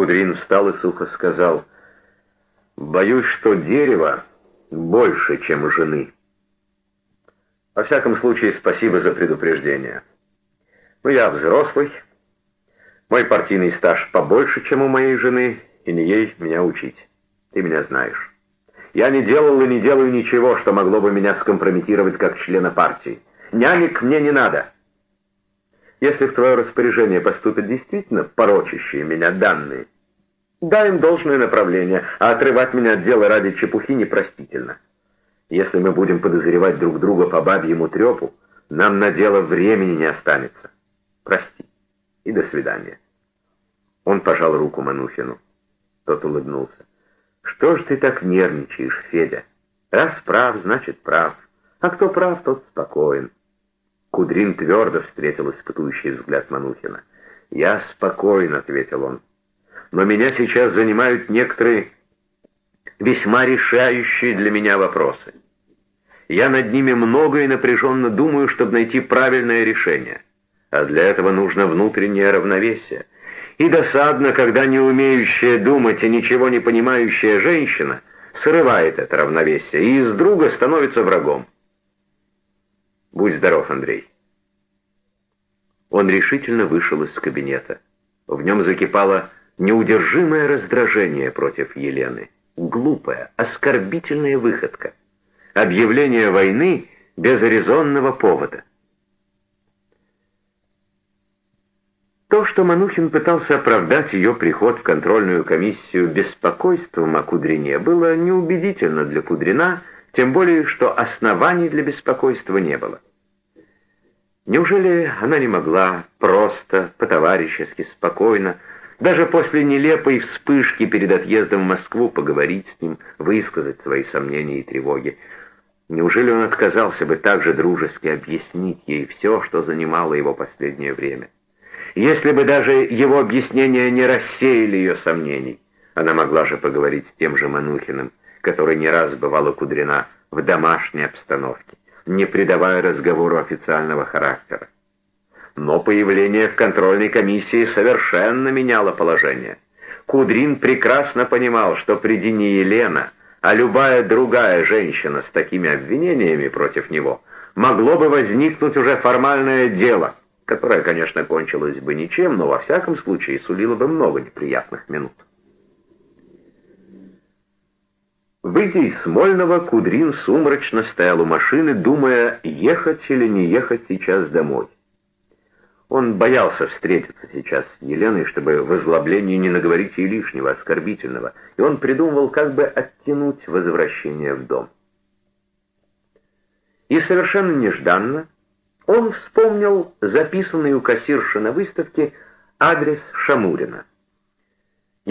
Кудрин встал и сухо сказал, «Боюсь, что дерево больше, чем жены». Во всяком случае, спасибо за предупреждение. Но я взрослый, мой партийный стаж побольше, чем у моей жены, и не ей меня учить. Ты меня знаешь. Я не делал и не делаю ничего, что могло бы меня скомпрометировать как члена партии. Нянек мне не надо. Если в твое распоряжение поступят действительно порочащие меня данные, дай им должное направление, а отрывать меня от дела ради чепухи непростительно. Если мы будем подозревать друг друга по бабьему трепу, нам на дело времени не останется. Прости и до свидания. Он пожал руку Манухину. Тот улыбнулся. «Что ж ты так нервничаешь, Федя? Раз прав, значит прав. А кто прав, тот спокоен». Кудрин твердо встретил испытующий взгляд Манухина. «Я спокоен», — ответил он. «Но меня сейчас занимают некоторые весьма решающие для меня вопросы. Я над ними много и напряженно думаю, чтобы найти правильное решение. А для этого нужно внутреннее равновесие. И досадно, когда не умеющая думать и ничего не понимающая женщина срывает это равновесие и из друга становится врагом. Будь здоров, Андрей. Он решительно вышел из кабинета. В нем закипало неудержимое раздражение против Елены. Глупая, оскорбительная выходка. Объявление войны без резонного повода. То, что Манухин пытался оправдать ее приход в контрольную комиссию беспокойством о Кудрине, было неубедительно для Кудрина, тем более, что оснований для беспокойства не было. Неужели она не могла просто, по-товарищески, спокойно, даже после нелепой вспышки перед отъездом в Москву поговорить с ним, высказать свои сомнения и тревоги? Неужели он отказался бы так же дружески объяснить ей все, что занимало его последнее время? Если бы даже его объяснения не рассеяли ее сомнений, она могла же поговорить с тем же Манухиным, который не раз бывала кудрена в домашней обстановке, не придавая разговору официального характера. Но появление в контрольной комиссии совершенно меняло положение. Кудрин прекрасно понимал, что приди не Елена, а любая другая женщина с такими обвинениями против него, могло бы возникнуть уже формальное дело — которая, конечно, кончилась бы ничем, но во всяком случае сулила бы много неприятных минут. Выйдя из Смольного, Кудрин сумрачно стоял у машины, думая, ехать или не ехать сейчас домой. Он боялся встретиться сейчас с Еленой, чтобы в озлоблении не наговорить ей лишнего, оскорбительного, и он придумывал, как бы оттянуть возвращение в дом. И совершенно нежданно он вспомнил записанный у кассирши на выставке адрес Шамурина.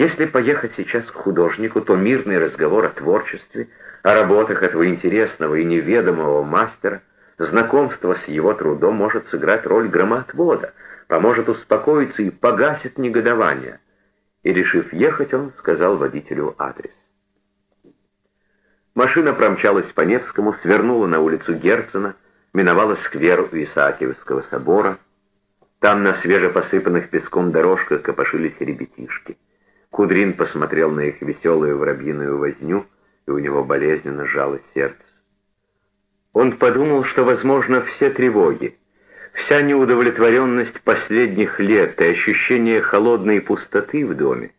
Если поехать сейчас к художнику, то мирный разговор о творчестве, о работах этого интересного и неведомого мастера, знакомство с его трудом может сыграть роль громоотвода, поможет успокоиться и погасит негодование. И, решив ехать, он сказал водителю адрес. Машина промчалась по Невскому, свернула на улицу Герцена, миновала сквер у Исаакиевского собора. Там на свежепосыпанных песком дорожках копошились ребятишки. Кудрин посмотрел на их веселую воробьиную возню, и у него болезненно сжалось сердце. Он подумал, что, возможно, все тревоги, вся неудовлетворенность последних лет и ощущение холодной пустоты в доме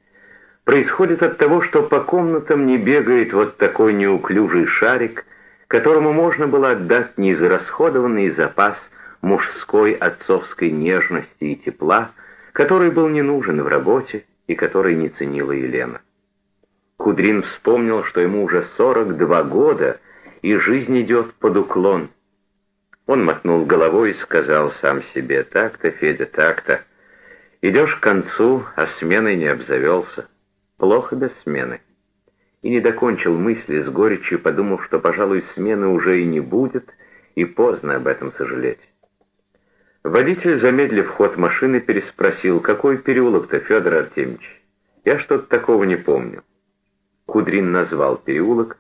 происходит от того, что по комнатам не бегает вот такой неуклюжий шарик, которому можно было отдать неизрасходованный запас мужской отцовской нежности и тепла, который был не нужен в работе и который не ценила Елена. Кудрин вспомнил, что ему уже 42 года, и жизнь идет под уклон. Он мотнул головой и сказал сам себе, так-то, Федя, так-то. Идешь к концу, а сменой не обзавелся. Плохо без смены и не докончил мысли с горечью, подумав, что, пожалуй, смены уже и не будет, и поздно об этом сожалеть. Водитель, замедлив ход машины, переспросил, какой переулок-то, Федор Артемьевич? Я что-то такого не помню. Кудрин назвал переулок,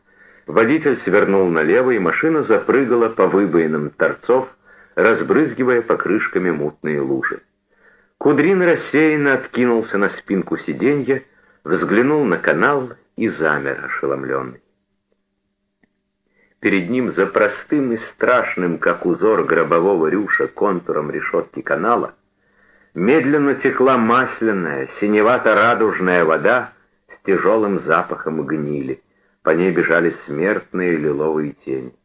водитель свернул налево, и машина запрыгала по выбоинам торцов, разбрызгивая покрышками мутные лужи. Кудрин рассеянно откинулся на спинку сиденья, взглянул на канал и замер ошеломленный. Перед ним за простым и страшным, как узор гробового рюша, контуром решетки канала, медленно текла масляная, синевато-радужная вода с тяжелым запахом гнили. По ней бежали смертные лиловые тени.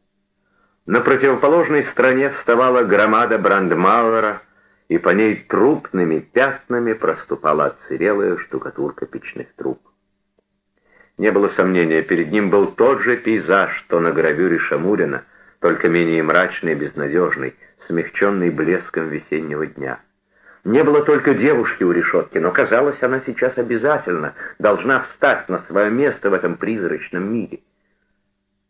На противоположной стороне вставала громада Брандмауэра, и по ней трупными пятнами проступала отсырелая штукатурка печных труб. Не было сомнения, перед ним был тот же пейзаж, что на гравюре Шамурина, только менее мрачный и безнадежный, смягченный блеском весеннего дня. Не было только девушки у решетки, но казалось, она сейчас обязательно должна встать на свое место в этом призрачном мире.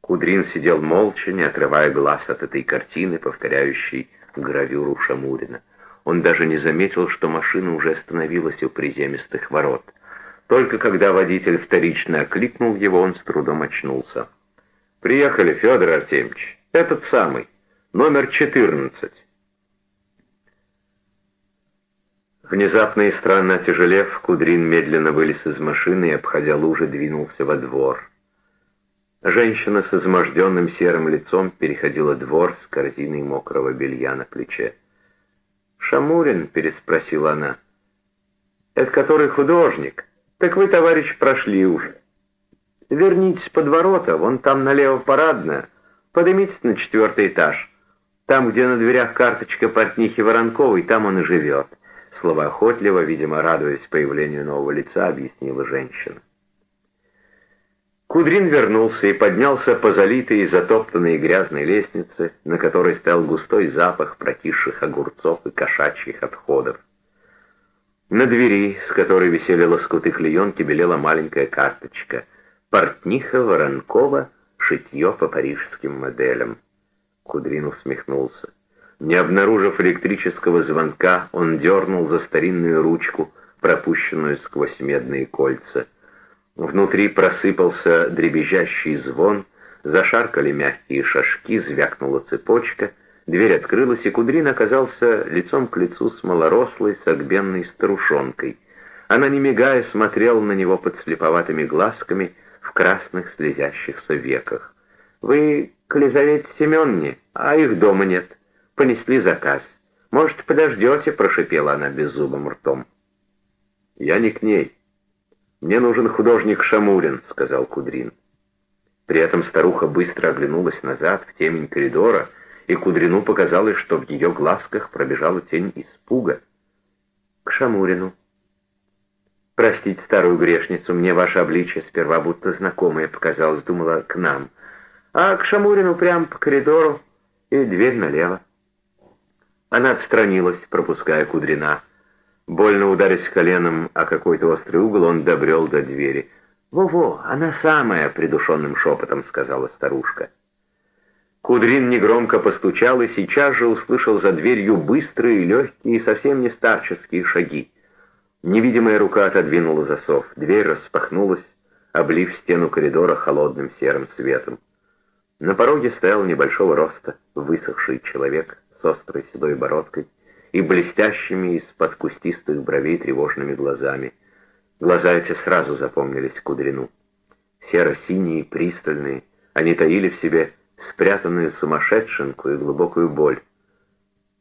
Кудрин сидел молча, не отрывая глаз от этой картины, повторяющей гравюру Шамурина. Он даже не заметил, что машина уже остановилась у приземистых ворот. Только когда водитель вторично окликнул его, он с трудом очнулся. «Приехали, Федор Артемьевич. Этот самый. Номер 14». Внезапно и странно отяжелев, Кудрин медленно вылез из машины и, обходя лужи, двинулся во двор. Женщина с изможденным серым лицом переходила двор с корзиной мокрого белья на плече. «Шамурин?» — переспросила она. «Это который художник? Так вы, товарищ, прошли уже. Вернитесь под ворота, вон там налево парадная. Поднимитесь на четвертый этаж. Там, где на дверях карточка портнихи Воронковой, там он и живет». Словоохотливо, видимо, радуясь появлению нового лица, объяснила женщина. Кудрин вернулся и поднялся по залитой и затоптанной грязной лестнице, на которой стоял густой запах прокисших огурцов и кошачьих отходов. На двери, с которой висели лоскуты клеенки, белела маленькая карточка. «Портниха Воронкова. Шитье по парижским моделям». Кудрин усмехнулся. Не обнаружив электрического звонка, он дернул за старинную ручку, пропущенную сквозь медные кольца. Внутри просыпался дребезжащий звон, зашаркали мягкие шажки, звякнула цепочка, дверь открылась, и Кудрин оказался лицом к лицу с малорослой согбенной старушонкой. Она, не мигая, смотрела на него под слеповатыми глазками в красных слезящихся веках. «Вы к Лизавете Семенне, а их дома нет. Понесли заказ. Может, подождете?» — прошипела она беззубым ртом. «Я не к ней». «Мне нужен художник Шамурин», — сказал Кудрин. При этом старуха быстро оглянулась назад, в темень коридора, и Кудрину показалось, что в ее глазках пробежала тень испуга. «К Шамурину». «Простите старую грешницу, мне ваше обличие сперва будто знакомое показалось, думала, к нам. А к Шамурину прямо по коридору и дверь налево». Она отстранилась, пропуская Кудрина. Больно ударясь коленом о какой-то острый угол, он добрел до двери. «Во-во, она самая!» — придушенным шепотом сказала старушка. Кудрин негромко постучал и сейчас же услышал за дверью быстрые, легкие и совсем не старческие шаги. Невидимая рука отодвинула засов, дверь распахнулась, облив стену коридора холодным серым светом. На пороге стоял небольшого роста, высохший человек с острой седой бородкой, и блестящими из-под кустистых бровей тревожными глазами. Глаза эти сразу запомнились Кудрину. Серо-синие, пристальные, они таили в себе спрятанную сумасшедшенку и глубокую боль.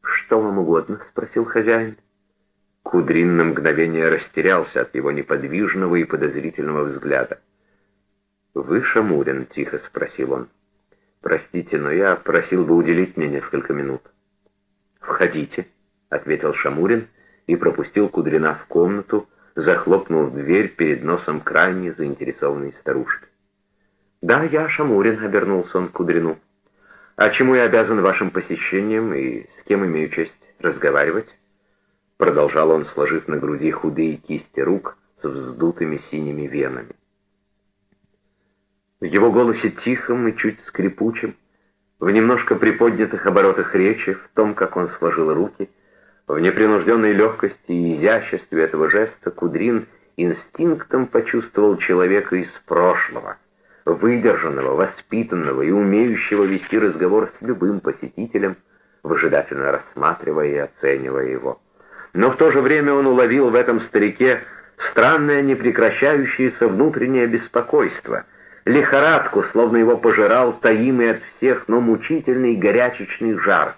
«Что вам угодно?» — спросил хозяин. Кудрин на мгновение растерялся от его неподвижного и подозрительного взгляда. «Вы Шамурин?» — тихо спросил он. «Простите, но я просил бы уделить мне несколько минут». «Входите», — ответил Шамурин и пропустил Кудрина в комнату, захлопнул дверь перед носом крайне заинтересованной старушки. «Да, я Шамурин», — обернулся он к Кудрину. «А чему я обязан вашим посещением и с кем имею честь разговаривать?» Продолжал он, сложив на груди худые кисти рук с вздутыми синими венами. В его голосе тихом и чуть скрипучем, в немножко приподнятых оборотах речи, в том, как он сложил руки — в непринужденной легкости и изяществе этого жеста Кудрин инстинктом почувствовал человека из прошлого, выдержанного, воспитанного и умеющего вести разговор с любым посетителем, выжидательно рассматривая и оценивая его. Но в то же время он уловил в этом старике странное непрекращающееся внутреннее беспокойство, лихорадку, словно его пожирал таимый от всех, но мучительный горячечный жар.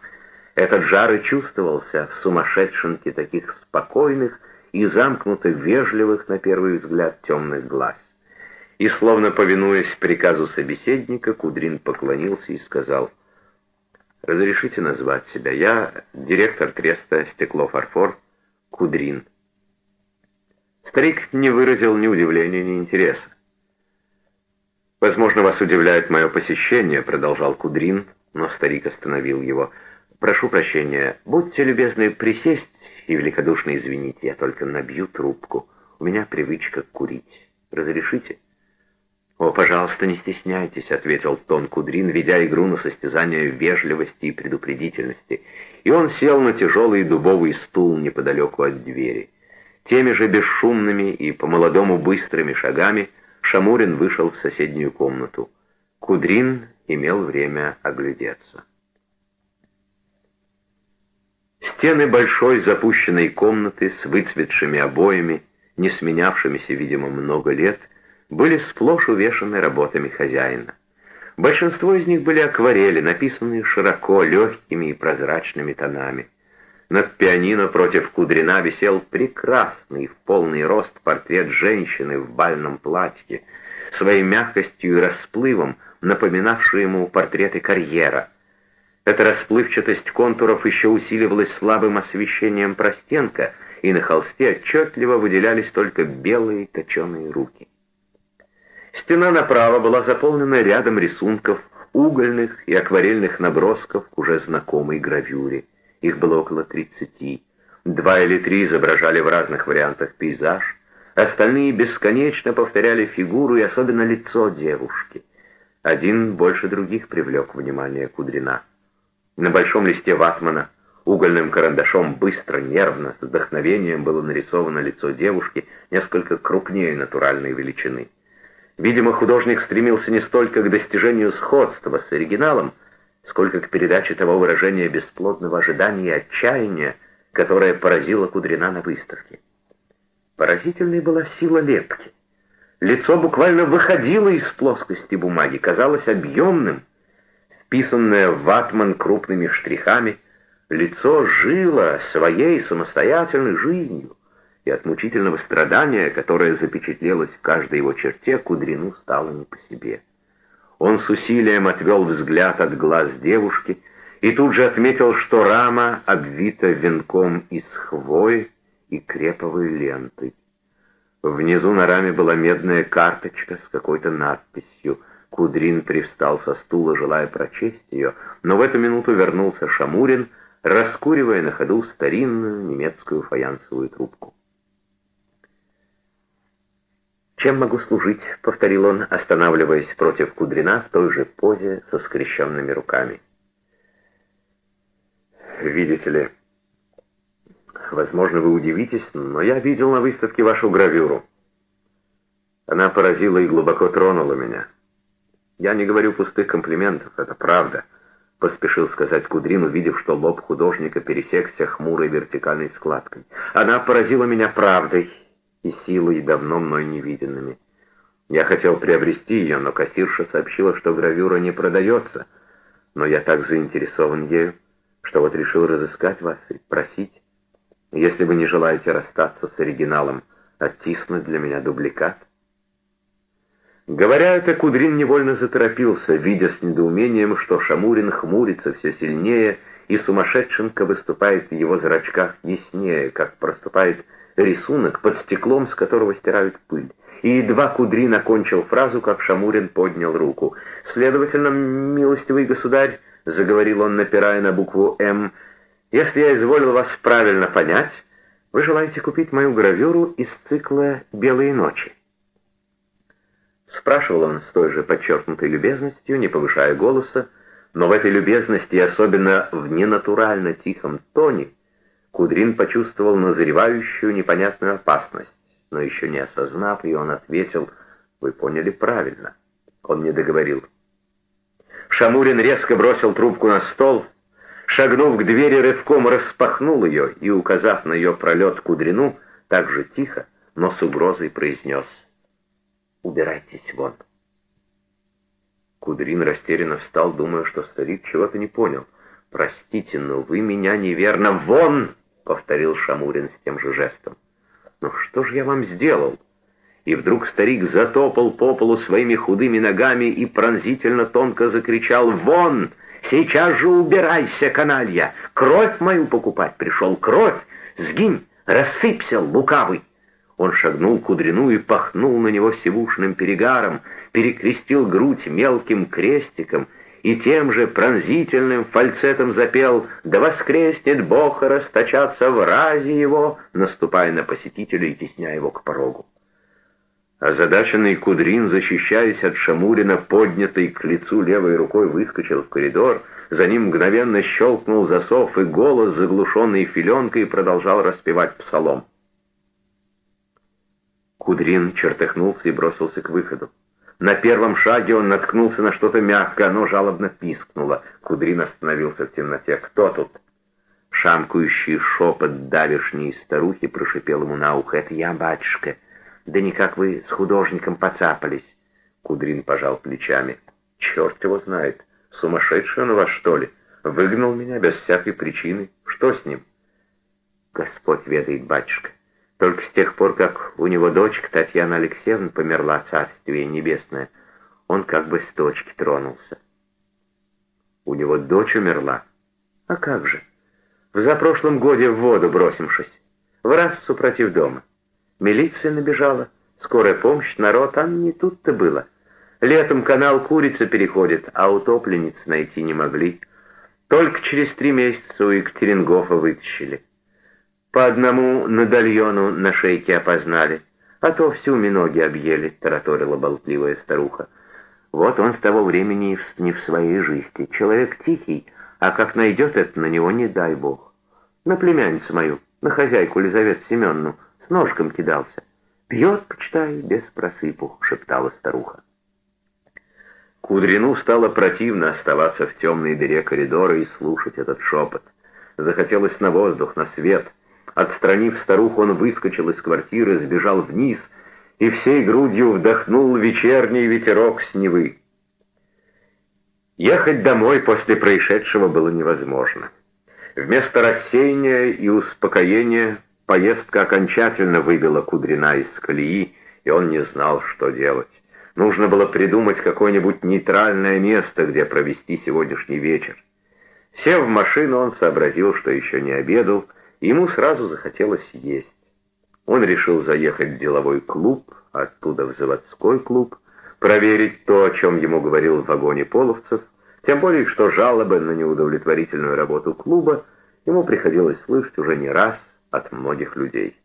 Этот жар и чувствовался в сумасшедшенке таких спокойных и замкнутых, вежливых, на первый взгляд, темных глаз. И, словно повинуясь приказу собеседника, Кудрин поклонился и сказал, «Разрешите назвать себя. Я директор треста «Стекло-фарфор» Кудрин». Старик не выразил ни удивления, ни интереса. «Возможно, вас удивляет мое посещение», — продолжал Кудрин, но старик остановил его. «Прошу прощения, будьте любезны присесть и великодушно извините, я только набью трубку. У меня привычка курить. Разрешите?» «О, пожалуйста, не стесняйтесь», — ответил Тон Кудрин, ведя игру на состязание вежливости и предупредительности. И он сел на тяжелый дубовый стул неподалеку от двери. Теми же бесшумными и по-молодому быстрыми шагами Шамурин вышел в соседнюю комнату. Кудрин имел время оглядеться. Стены большой запущенной комнаты с выцветшими обоями, не сменявшимися, видимо, много лет, — были сплошь увешаны работами хозяина. Большинство из них были акварели, написанные широко, легкими и прозрачными тонами. Над пианино против Кудрина висел прекрасный в полный рост портрет женщины в бальном платье, своей мягкостью и расплывом, напоминавший ему портреты карьера. Эта расплывчатость контуров еще усиливалась слабым освещением простенка, и на холсте отчетливо выделялись только белые точеные руки. Стена направо была заполнена рядом рисунков, угольных и акварельных набросков к уже знакомой гравюре. Их было около тридцати. Два или три изображали в разных вариантах пейзаж, остальные бесконечно повторяли фигуру и особенно лицо девушки. Один больше других привлек внимание Кудрина. На большом листе ватмана угольным карандашом быстро, нервно, с вдохновением было нарисовано лицо девушки несколько крупнее натуральной величины. Видимо, художник стремился не столько к достижению сходства с оригиналом, сколько к передаче того выражения бесплодного ожидания и отчаяния, которое поразило Кудрина на выставке. Поразительной была сила лепки. Лицо буквально выходило из плоскости бумаги, казалось объемным. Вписанное в ватман крупными штрихами, лицо жило своей самостоятельной жизнью и от мучительного страдания, которое запечатлелось в каждой его черте, Кудрину стало не по себе. Он с усилием отвел взгляд от глаз девушки и тут же отметил, что рама обвита венком из хвои и креповой лентой. Внизу на раме была медная карточка с какой-то надписью. Кудрин привстал со стула, желая прочесть ее, но в эту минуту вернулся Шамурин, раскуривая на ходу старинную немецкую фаянсовую трубку. «Чем могу служить?» — повторил он, останавливаясь против Кудрина в той же позе со скрещенными руками. «Видите ли, возможно, вы удивитесь, но я видел на выставке вашу гравюру. Она поразила и глубоко тронула меня. Я не говорю пустых комплиментов, это правда», — поспешил сказать Кудрин, увидев, что лоб художника пересекся хмурой вертикальной складкой. «Она поразила меня правдой» и силой, давно мной невиденными. Я хотел приобрести ее, но кассирша сообщила, что гравюра не продается, но я так заинтересован ею, что вот решил разыскать вас и просить, если вы не желаете расстаться с оригиналом, оттиснуть для меня дубликат. Говоря это, Кудрин невольно заторопился, видя с недоумением, что Шамурин хмурится все сильнее, и сумасшедшенка выступает в его зрачках яснее, как проступает рисунок под стеклом, с которого стирают пыль. И едва Кудрин окончил фразу, как Шамурин поднял руку. «Следовательно, милостивый государь», — заговорил он, напирая на букву «М», — «если я изволил вас правильно понять, вы желаете купить мою гравюру из цикла «Белые ночи». Спрашивал он с той же подчеркнутой любезностью, не повышая голоса, но в этой любезности, особенно в ненатурально тихом тоне, Кудрин почувствовал назревающую непонятную опасность, но еще не осознав ее, он ответил, «Вы поняли правильно». Он не договорил. Шамурин резко бросил трубку на стол, шагнув к двери, рывком распахнул ее и, указав на ее пролет Кудрину, так же тихо, но с угрозой произнес «Убирайтесь вон». Кудрин растерянно встал, думая, что старик чего-то не понял. «Простите, но вы меня неверно... Вон!» — повторил Шамурин с тем же жестом. «Ну что же я вам сделал?» И вдруг старик затопал по полу своими худыми ногами и пронзительно тонко закричал «Вон! Сейчас же убирайся, каналья! Кровь мою покупать пришел! Кровь! Сгинь! Рассыпься, лукавый!» Он шагнул к Кудрину и пахнул на него сивушным перегаром, перекрестил грудь мелким крестиком и тем же пронзительным фальцетом запел «Да воскреснет Бог расточаться в разе его», наступая на посетителя и тесня его к порогу. Озадаченный Кудрин, защищаясь от Шамурина, поднятый к лицу левой рукой, выскочил в коридор, за ним мгновенно щелкнул засов, и голос, заглушенный филенкой, продолжал распевать псалом. Кудрин чертыхнулся и бросился к выходу. На первом шаге он наткнулся на что-то мягкое, оно жалобно пискнуло. Кудрин остановился в темноте. «Кто тут?» Шамкающий шепот давишней старухи прошипел ему на ухо. «Это я, батюшка». «Да никак вы с художником поцапались!» Кудрин пожал плечами. «Черт его знает! Сумасшедший он у вас, что ли? Выгнал меня без всякой причины. Что с ним?» «Господь ведает, батюшка. Только с тех пор, как у него дочка Татьяна Алексеевна померла, царствие небесное, он как бы с точки тронулся». «У него дочь умерла? А как же? В запрошлом годе в воду бросимшись, в раз супротив дома». Милиция набежала, скорая помощь, народ, а не тут-то было. Летом канал Курица переходит, а утопленниц найти не могли. Только через три месяца у Екатерингофа вытащили. По одному надальону на шейке опознали, а то всю миноги объели, тараторила болтливая старуха. Вот он с того времени не в своей жизни. Человек тихий, а как найдет это на него, не дай бог. На племянницу мою, на хозяйку Лизавету Семеновну, с ножком кидался. «Пьет, почитай, без просыпу», — шептала старуха. Кудрину стало противно оставаться в темной дыре коридора и слушать этот шепот. Захотелось на воздух, на свет. Отстранив старуху, он выскочил из квартиры, сбежал вниз и всей грудью вдохнул вечерний ветерок с Невы. Ехать домой после происшедшего было невозможно. Вместо рассеяния и успокоения Поездка окончательно выбила Кудрина из колеи, и он не знал, что делать. Нужно было придумать какое-нибудь нейтральное место, где провести сегодняшний вечер. Сев в машину, он сообразил, что еще не обедал, ему сразу захотелось есть. Он решил заехать в деловой клуб, оттуда в заводской клуб, проверить то, о чем ему говорил в вагоне половцев, тем более, что жалобы на неудовлетворительную работу клуба ему приходилось слышать уже не раз, от многих людей.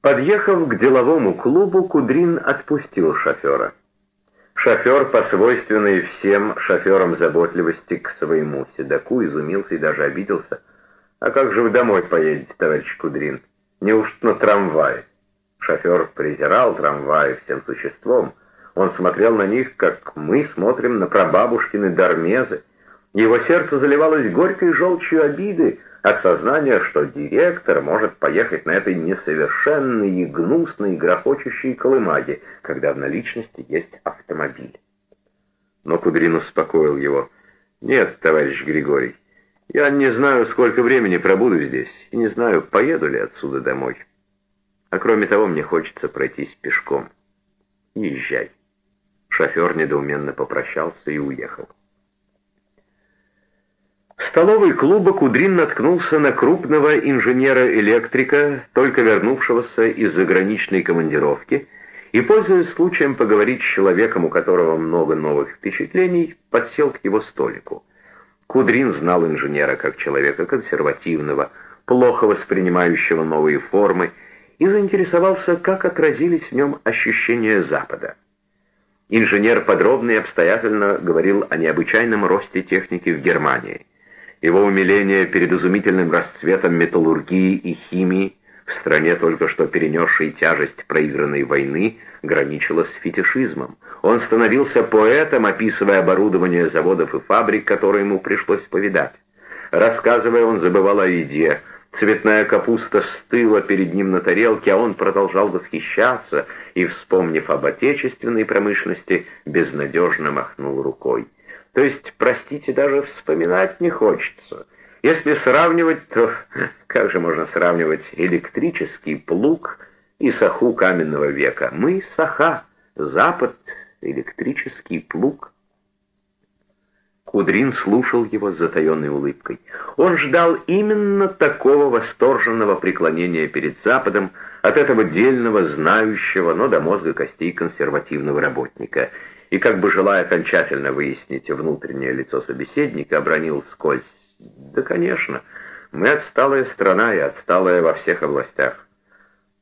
Подъехав к деловому клубу, Кудрин отпустил шофера. Шофер, по свойственной всем шоферам заботливости к своему седаку, изумился и даже обиделся. «А как же вы домой поедете, товарищ Кудрин? Неужто на трамвае?» Шофер презирал трамваи всем существом. Он смотрел на них, как мы смотрим на прабабушкины дармезы, его сердце заливалось горькой желчью обиды от сознания, что директор может поехать на этой несовершенной и гнусной грохочущей колымаге, когда в наличности есть автомобиль. Но Кудрин успокоил его. «Нет, товарищ Григорий, я не знаю, сколько времени пробуду здесь, и не знаю, поеду ли отсюда домой. А кроме того, мне хочется пройтись пешком. Езжай». Шофер недоуменно попрощался и уехал. В столовой клуба Кудрин наткнулся на крупного инженера-электрика, только вернувшегося из заграничной командировки, и, пользуясь случаем поговорить с человеком, у которого много новых впечатлений, подсел к его столику. Кудрин знал инженера как человека консервативного, плохо воспринимающего новые формы, и заинтересовался, как отразились в нем ощущения Запада. Инженер подробно и обстоятельно говорил о необычайном росте техники в Германии. Его умиление перед изумительным расцветом металлургии и химии в стране, только что перенесшей тяжесть проигранной войны, граничило с фетишизмом. Он становился поэтом, описывая оборудование заводов и фабрик, которые ему пришлось повидать. Рассказывая, он забывал о еде, Цветная капуста стыла перед ним на тарелке, а он продолжал восхищаться и, вспомнив об отечественной промышленности, безнадежно махнул рукой. То есть, простите, даже вспоминать не хочется. Если сравнивать, то как же можно сравнивать электрический плуг и саху каменного века? Мы — саха, Запад — электрический плуг. Кудрин слушал его с затаенной улыбкой. Он ждал именно такого восторженного преклонения перед Западом от этого дельного, знающего, но до мозга костей консервативного работника. И как бы желая окончательно выяснить внутреннее лицо собеседника, обронил скользь. «Да, конечно, мы отсталая страна и отсталая во всех областях.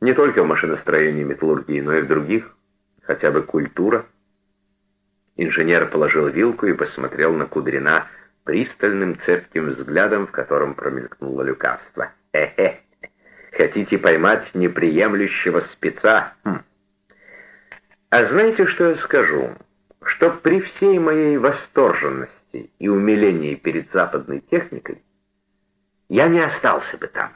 Не только в машиностроении металлургии, но и в других, хотя бы культура». Инженер положил вилку и посмотрел на Кудрина пристальным цепким взглядом, в котором промелькнуло люкавство. «Хе-хе! Хотите поймать неприемлющего спеца? Хм. А знаете, что я скажу? Что при всей моей восторженности и умилении перед западной техникой я не остался бы там.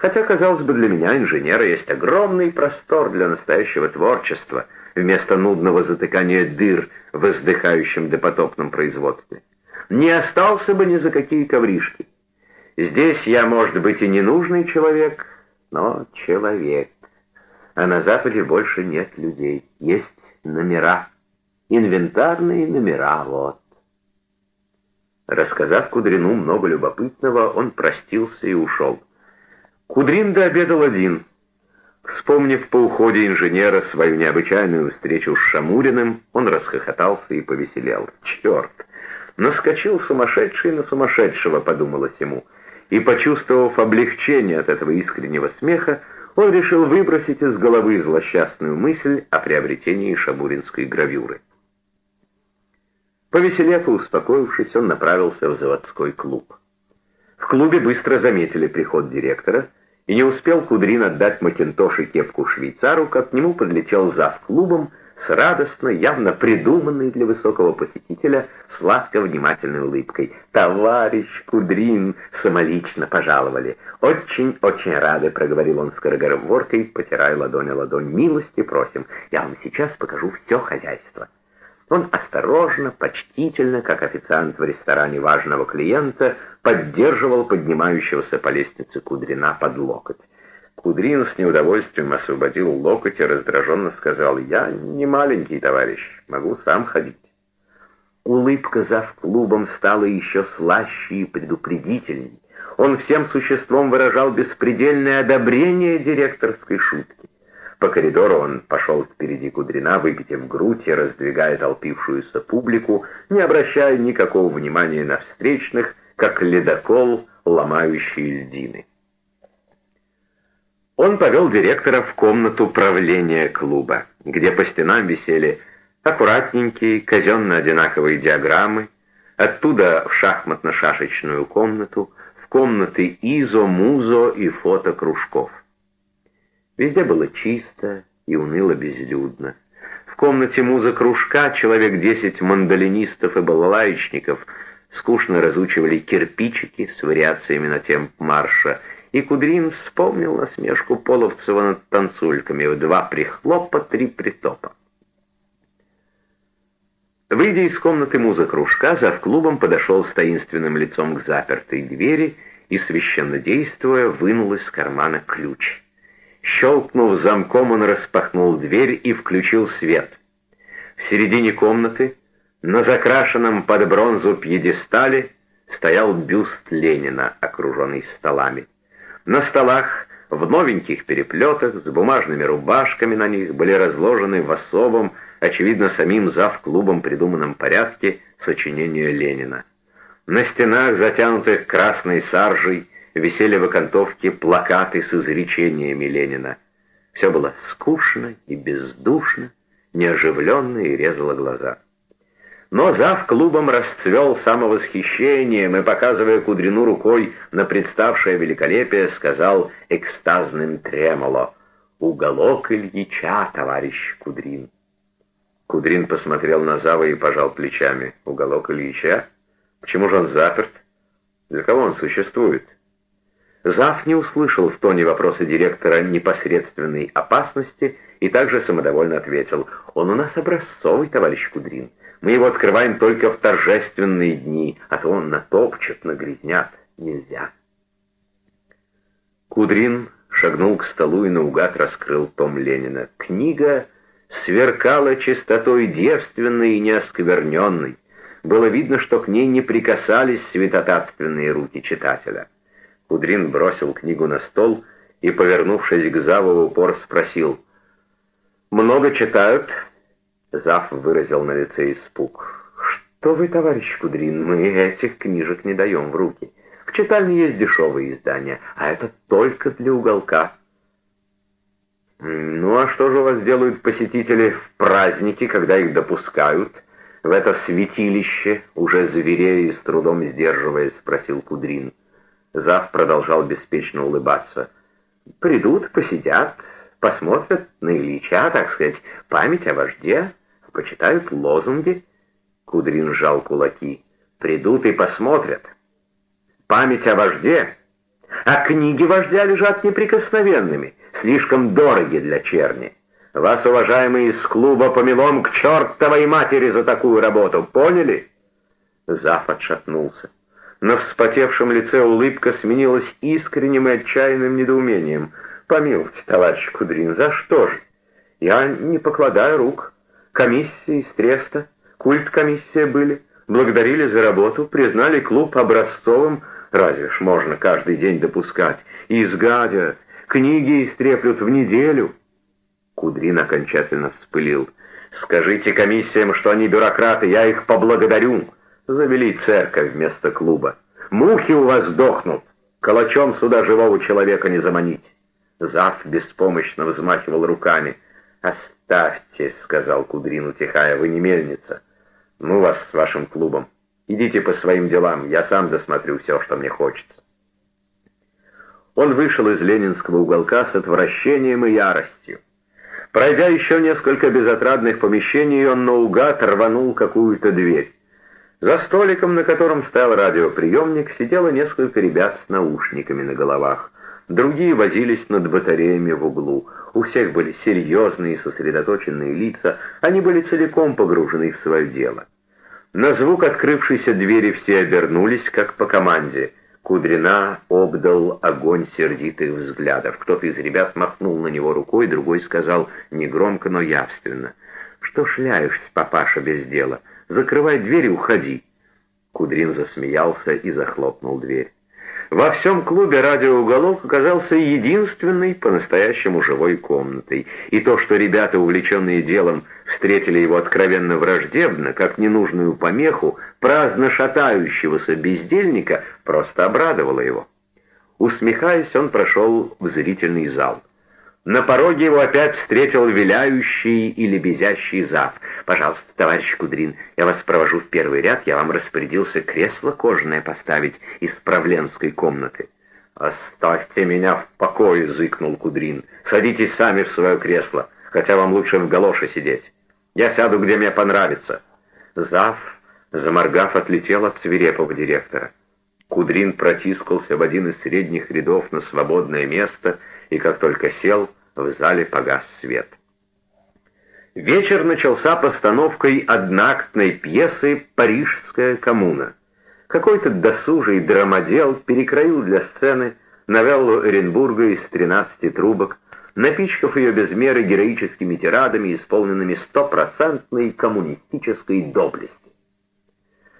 Хотя, казалось бы, для меня, инженера, есть огромный простор для настоящего творчества — вместо нудного затыкания дыр в издыхающем допотопном производстве. Не остался бы ни за какие ковришки. Здесь я, может быть, и ненужный человек, но человек. А на Западе больше нет людей. Есть номера. Инвентарные номера, вот. Рассказав Кудрину много любопытного, он простился и ушел. Кудрин дообедал один — Вспомнив по уходе инженера свою необычайную встречу с Шамуриным, он расхохотался и повеселел. «Черт! Наскочил сумасшедший на сумасшедшего», — подумалось ему. И, почувствовав облегчение от этого искреннего смеха, он решил выбросить из головы злосчастную мысль о приобретении шамуринской гравюры. Повеселев и успокоившись, он направился в заводской клуб. В клубе быстро заметили приход директора — и не успел Кудрин отдать Макинтош и кепку швейцару, как к нему подлетел зав клубом с радостной, явно придуманной для высокого посетителя, сладко-внимательной улыбкой. «Товарищ Кудрин!» — самолично пожаловали. «Очень-очень рады», — проговорил он скороговоркой, потирая ладонь о ладонь. «Милости просим, я вам сейчас покажу все хозяйство». Он осторожно, почтительно, как официант в ресторане важного клиента, поддерживал поднимающегося по лестнице Кудрина под локоть. Кудрин с неудовольствием освободил локоть и раздраженно сказал, «Я не маленький товарищ, могу сам ходить». Улыбка зав клубом стала еще слаще и предупредительней. Он всем существом выражал беспредельное одобрение директорской шутки. По коридору он пошел впереди Кудрина, выпитив грудь и раздвигая толпившуюся публику, не обращая никакого внимания на встречных, как ледокол, ломающий льдины. Он повел директора в комнату правления клуба, где по стенам висели аккуратненькие казенно-одинаковые диаграммы, оттуда в шахматно-шашечную комнату, в комнаты ИЗО, МУЗО и фото кружков. Везде было чисто и уныло безлюдно. В комнате муза кружка человек десять мандолинистов и балалаечников скучно разучивали кирпичики с вариациями на темп марша, и Кудрин вспомнил насмешку Половцева над танцульками в два прихлопа, три притопа. Выйдя из комнаты муза кружка, зав клубом подошел с таинственным лицом к запертой двери и, священно действуя, вынул из кармана ключ. Щелкнув замком, он распахнул дверь и включил свет. В середине комнаты, на закрашенном под бронзу пьедестале, стоял бюст Ленина, окруженный столами. На столах, в новеньких переплетах, с бумажными рубашками на них, были разложены в особом, очевидно, самим зав-клубом придуманном порядке сочинения Ленина. На стенах, затянутых красной саржей, висели в окантовке плакаты с изречениями Ленина. Все было скучно и бездушно, неоживленно и резало глаза. Но зав клубом расцвел самовосхищением и, показывая Кудрину рукой на представшее великолепие, сказал экстазным тремоло «Уголок Ильича, товарищ Кудрин». Кудрин посмотрел на Зава и пожал плечами. «Уголок Ильича? Почему же он заперт? Для кого он существует?» Зав не услышал в тоне вопроса директора непосредственной опасности и также самодовольно ответил, «Он у нас образцовый, товарищ Кудрин. Мы его открываем только в торжественные дни, а то он натопчет, нагрязнят. Нельзя». Кудрин шагнул к столу и наугад раскрыл том Ленина. Книга сверкала чистотой девственной и неоскверненной. Было видно, что к ней не прикасались святотатственные руки читателя. Кудрин бросил книгу на стол и, повернувшись к Заву, в упор спросил. «Много читают?» Зав выразил на лице испуг. «Что вы, товарищ Кудрин, мы этих книжек не даем в руки. В читальне есть дешевые издания, а это только для уголка». «Ну а что же у вас делают посетители в праздники, когда их допускают?» «В это святилище, уже зверея и с трудом сдерживаясь, спросил Кудрин. Зав продолжал беспечно улыбаться. «Придут, посидят, посмотрят на Ильича, так сказать, память о вожде, почитают лозунги». Кудрин сжал кулаки. «Придут и посмотрят. Память о вожде, а книги вождя лежат неприкосновенными, слишком дороги для черни. Вас, уважаемые из клуба, помелом к чертовой матери за такую работу, поняли?» Зав отшатнулся. На вспотевшем лице улыбка сменилась искренним и отчаянным недоумением. «Помилуйте, товарищ Кудрин, за что же? Я не покладаю рук. Комиссия из Треста, культ-комиссия были, благодарили за работу, признали клуб образцовым, разве ж можно каждый день допускать, изгадят, книги истреплют в неделю». Кудрин окончательно вспылил. «Скажите комиссиям, что они бюрократы, я их поблагодарю» завели церковь вместо клуба. Мухи у вас дохнут, калачом сюда живого человека не заманить. Зав беспомощно взмахивал руками. «Оставьте», — сказал Кудрин, утихая, — «вы не мельница. Ну вас с вашим клубом. Идите по своим делам, я сам досмотрю все, что мне хочется». Он вышел из ленинского уголка с отвращением и яростью. Пройдя еще несколько безотрадных помещений, он наугад рванул какую-то дверь. За столиком, на котором стоял радиоприемник, сидело несколько ребят с наушниками на головах. Другие возились над батареями в углу. У всех были серьезные и сосредоточенные лица, они были целиком погружены в свое дело. На звук открывшейся двери все обернулись, как по команде. Кудрина обдал огонь сердитых взглядов. Кто-то из ребят махнул на него рукой, другой сказал негромко, но явственно. «Что шляешься, папаша, без дела?» Закрывай дверь и уходи». Кудрин засмеялся и захлопнул дверь. Во всем клубе радиоуголок оказался единственной по-настоящему живой комнатой, и то, что ребята, увлеченные делом, встретили его откровенно враждебно, как ненужную помеху, праздно шатающегося бездельника, просто обрадовало его. Усмехаясь, он прошел в зрительный зал. На пороге его опять встретил виляющий и лебезящий зав. «Пожалуйста, товарищ Кудрин, я вас провожу в первый ряд, я вам распорядился кресло кожаное поставить из правленской комнаты». «Оставьте меня в покое», — зыкнул Кудрин. «Садитесь сами в свое кресло, хотя вам лучше в галоше сидеть. Я сяду, где мне понравится». Зав, заморгав, отлетел от свирепого директора. Кудрин протискался в один из средних рядов на свободное место — и как только сел, в зале погас свет. Вечер начался постановкой одноактной пьесы «Парижская коммуна». Какой-то досужий драмодел перекроил для сцены новеллу Эренбурга из «Тринадцати трубок», напичкав ее без меры героическими тирадами, исполненными стопроцентной коммунистической доблести.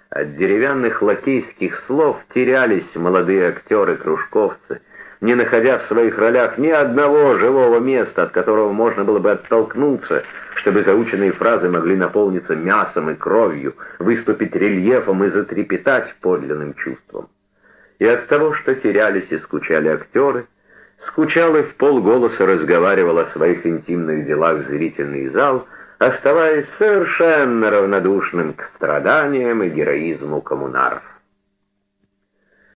От деревянных лакейских слов терялись молодые актеры-кружковцы — не находя в своих ролях ни одного живого места, от которого можно было бы оттолкнуться, чтобы заученные фразы могли наполниться мясом и кровью, выступить рельефом и затрепетать подлинным чувством. И от того, что терялись и скучали актеры, скучал и в полголоса разговаривал о своих интимных делах зрительный зал, оставаясь совершенно равнодушным к страданиям и героизму коммунаров.